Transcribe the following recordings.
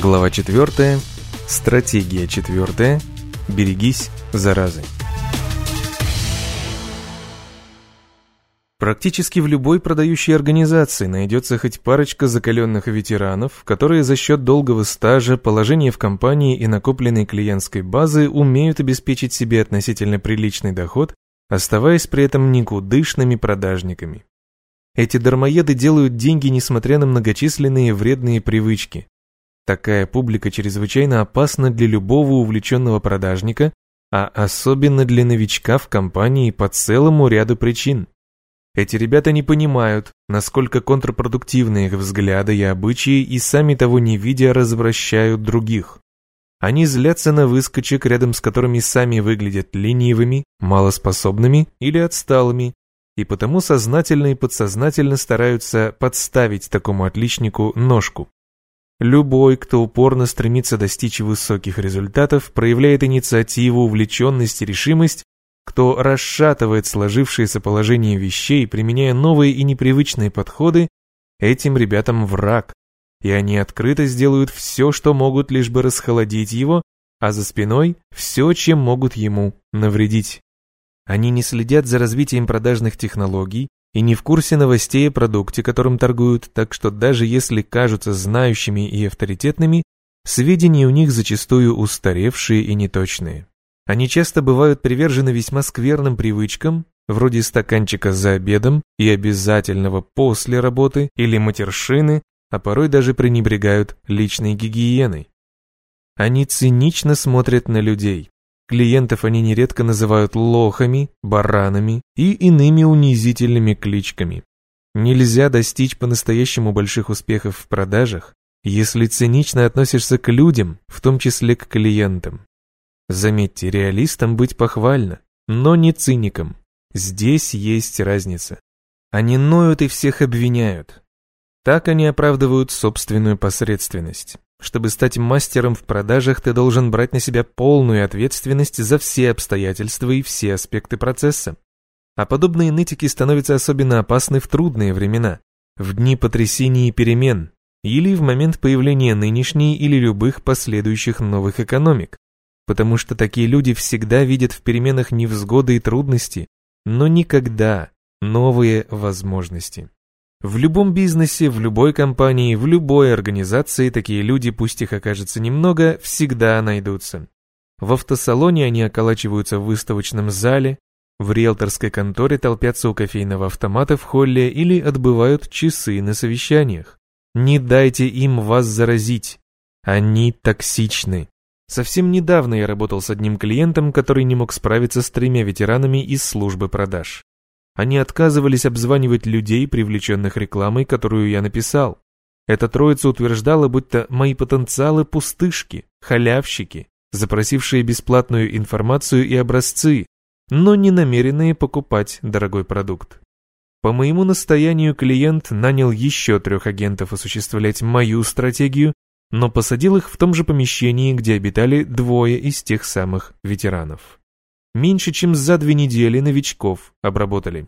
Глава 4. Стратегия 4. Берегись заразы. Практически в любой продающей организации найдется хоть парочка закаленных ветеранов, которые за счет долгого стажа, положения в компании и накопленной клиентской базы умеют обеспечить себе относительно приличный доход, оставаясь при этом никудышными продажниками. Эти дармоеды делают деньги, несмотря на многочисленные вредные привычки. Такая публика чрезвычайно опасна для любого увлеченного продажника, а особенно для новичка в компании по целому ряду причин. Эти ребята не понимают, насколько контрпродуктивны их взгляды и обычаи и сами того не видя развращают других. Они злятся на выскочек, рядом с которыми сами выглядят ленивыми, малоспособными или отсталыми, и потому сознательно и подсознательно стараются подставить такому отличнику ножку. Любой, кто упорно стремится достичь высоких результатов, проявляет инициативу, увлеченность и решимость, кто расшатывает сложившееся положение вещей, применяя новые и непривычные подходы, этим ребятам враг, и они открыто сделают все, что могут, лишь бы расхолодить его, а за спиной все, чем могут ему навредить. Они не следят за развитием продажных технологий и не в курсе новостей о продукте, которым торгуют, так что даже если кажутся знающими и авторитетными, сведения у них зачастую устаревшие и неточные. Они часто бывают привержены весьма скверным привычкам, вроде стаканчика за обедом и обязательного после работы или матершины, а порой даже пренебрегают личной гигиеной. Они цинично смотрят на людей, Клиентов они нередко называют лохами, баранами и иными унизительными кличками. Нельзя достичь по-настоящему больших успехов в продажах, если цинично относишься к людям, в том числе к клиентам. Заметьте, реалистам быть похвально, но не циником. Здесь есть разница. Они ноют и всех обвиняют. Так они оправдывают собственную посредственность. Чтобы стать мастером в продажах, ты должен брать на себя полную ответственность за все обстоятельства и все аспекты процесса. А подобные нытики становятся особенно опасны в трудные времена, в дни потрясений и перемен, или в момент появления нынешней или любых последующих новых экономик, потому что такие люди всегда видят в переменах невзгоды и трудности, но никогда новые возможности. В любом бизнесе, в любой компании, в любой организации такие люди, пусть их окажется немного, всегда найдутся. В автосалоне они околачиваются в выставочном зале, в риэлторской конторе толпятся у кофейного автомата в холле или отбывают часы на совещаниях. Не дайте им вас заразить. Они токсичны. Совсем недавно я работал с одним клиентом, который не мог справиться с тремя ветеранами из службы продаж. Они отказывались обзванивать людей, привлеченных рекламой, которую я написал. Эта троица утверждала, будто мои потенциалы пустышки, халявщики, запросившие бесплатную информацию и образцы, но не намеренные покупать дорогой продукт. По моему настоянию клиент нанял еще трех агентов осуществлять мою стратегию, но посадил их в том же помещении, где обитали двое из тех самых ветеранов. Меньше чем за две недели новичков обработали.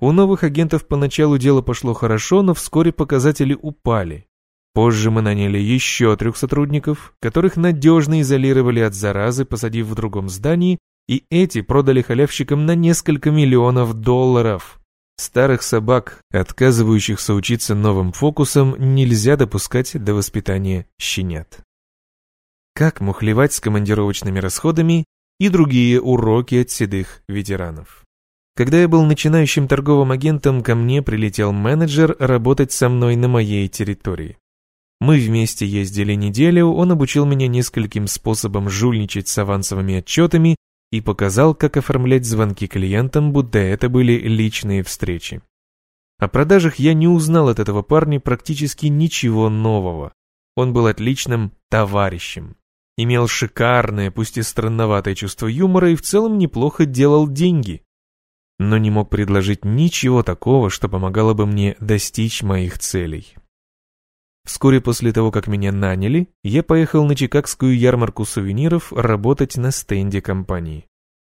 У новых агентов поначалу дело пошло хорошо, но вскоре показатели упали. Позже мы наняли еще трех сотрудников, которых надежно изолировали от заразы, посадив в другом здании, и эти продали халявщикам на несколько миллионов долларов. Старых собак, отказывающихся учиться новым фокусам, нельзя допускать до воспитания щенят. Как мухлевать с командировочными расходами и другие уроки от седых ветеранов. Когда я был начинающим торговым агентом, ко мне прилетел менеджер работать со мной на моей территории. Мы вместе ездили неделю, он обучил меня нескольким способам жульничать с авансовыми отчетами и показал, как оформлять звонки клиентам, будто это были личные встречи. О продажах я не узнал от этого парня практически ничего нового. Он был отличным товарищем имел шикарное, пусть и странноватое чувство юмора и в целом неплохо делал деньги. Но не мог предложить ничего такого, что помогало бы мне достичь моих целей. Вскоре после того, как меня наняли, я поехал на Чикагскую ярмарку сувениров работать на стенде компании.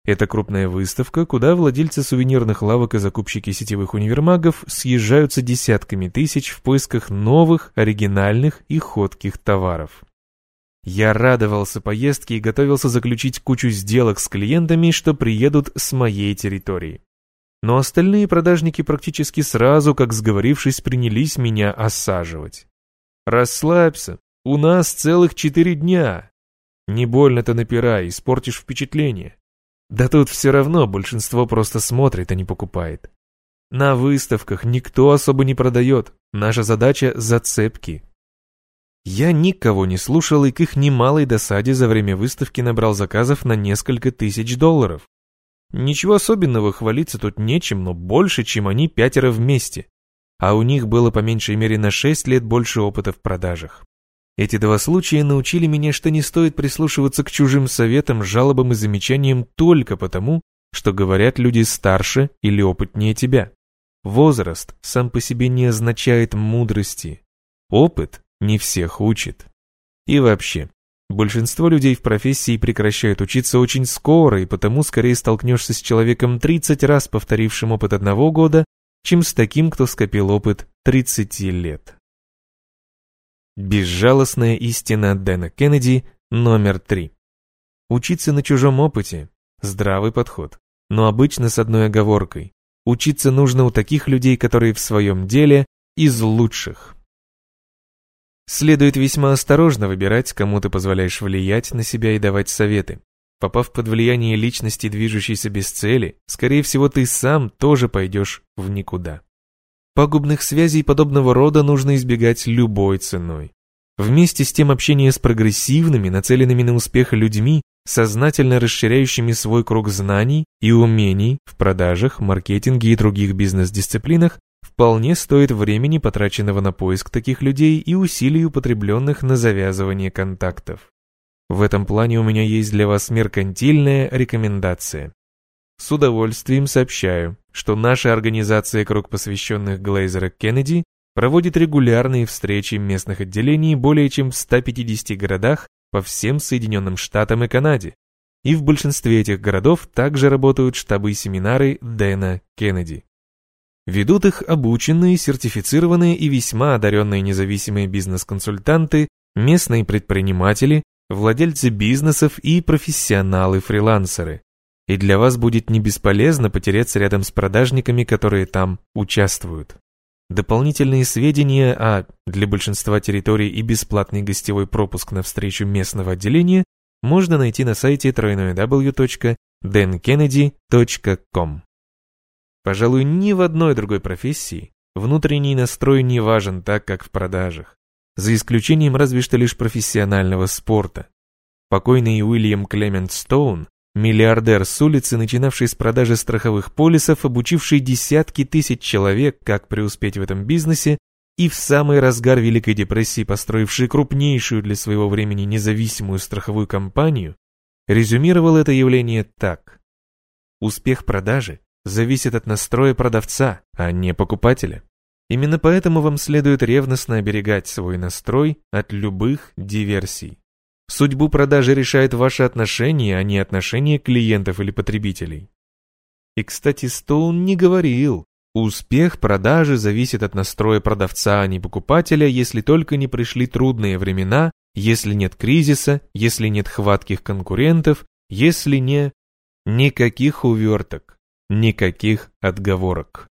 Это крупная выставка, куда владельцы сувенирных лавок и закупщики сетевых универмагов съезжаются десятками тысяч в поисках новых, оригинальных и ходких товаров. Я радовался поездке и готовился заключить кучу сделок с клиентами, что приедут с моей территории. Но остальные продажники практически сразу, как сговорившись, принялись меня осаживать. «Расслабься, у нас целых четыре дня. Не больно-то напирай, испортишь впечатление. Да тут все равно большинство просто смотрит, а не покупает. На выставках никто особо не продает, наша задача – зацепки, я никого не слушал и к их немалой досаде за время выставки набрал заказов на несколько тысяч долларов. Ничего особенного хвалиться тут нечем, но больше, чем они пятеро вместе. А у них было по меньшей мере на шесть лет больше опыта в продажах. Эти два случая научили меня, что не стоит прислушиваться к чужим советам, жалобам и замечаниям только потому, что говорят люди старше или опытнее тебя. Возраст сам по себе не означает мудрости. Опыт не всех учит. И вообще, большинство людей в профессии прекращают учиться очень скоро, и потому скорее столкнешься с человеком 30 раз повторившим опыт одного года, чем с таким, кто скопил опыт 30 лет. Безжалостная истина Дэна Кеннеди номер 3. Учиться на чужом опыте – здравый подход, но обычно с одной оговоркой. Учиться нужно у таких людей, которые в своем деле из лучших. Следует весьма осторожно выбирать, кому ты позволяешь влиять на себя и давать советы. Попав под влияние личности, движущейся без цели, скорее всего, ты сам тоже пойдешь в никуда. Пагубных связей подобного рода нужно избегать любой ценой. Вместе с тем общение с прогрессивными, нацеленными на успех людьми, сознательно расширяющими свой круг знаний и умений в продажах, маркетинге и других бизнес-дисциплинах, Вполне стоит времени, потраченного на поиск таких людей и усилий, употребленных на завязывание контактов. В этом плане у меня есть для вас меркантильная рекомендация. С удовольствием сообщаю, что наша организация «Круг посвященных Глейзера Кеннеди» проводит регулярные встречи местных отделений более чем в 150 городах по всем Соединенным Штатам и Канаде. И в большинстве этих городов также работают штабы и семинары Дэна Кеннеди. Ведут их обученные, сертифицированные и весьма одаренные независимые бизнес-консультанты, местные предприниматели, владельцы бизнесов и профессионалы-фрилансеры. И для вас будет не бесполезно потеряться рядом с продажниками, которые там участвуют. Дополнительные сведения, а для большинства территорий и бесплатный гостевой пропуск на встречу местного отделения можно найти на сайте www.denkennedy.com. Пожалуй, ни в одной другой профессии внутренний настрой не важен так, как в продажах, за исключением разве что лишь профессионального спорта. Покойный Уильям Клемент Стоун, миллиардер с улицы, начинавший с продажи страховых полисов, обучивший десятки тысяч человек, как преуспеть в этом бизнесе, и в самый разгар Великой депрессии построивший крупнейшую для своего времени независимую страховую компанию, резюмировал это явление так. Успех продажи зависит от настроя продавца, а не покупателя. Именно поэтому вам следует ревностно оберегать свой настрой от любых диверсий. Судьбу продажи решает ваше отношение, а не отношение клиентов или потребителей. И, кстати, Стоун не говорил, успех продажи зависит от настроя продавца, а не покупателя, если только не пришли трудные времена, если нет кризиса, если нет хватких конкурентов, если не... Никаких уверток. Никаких отговорок.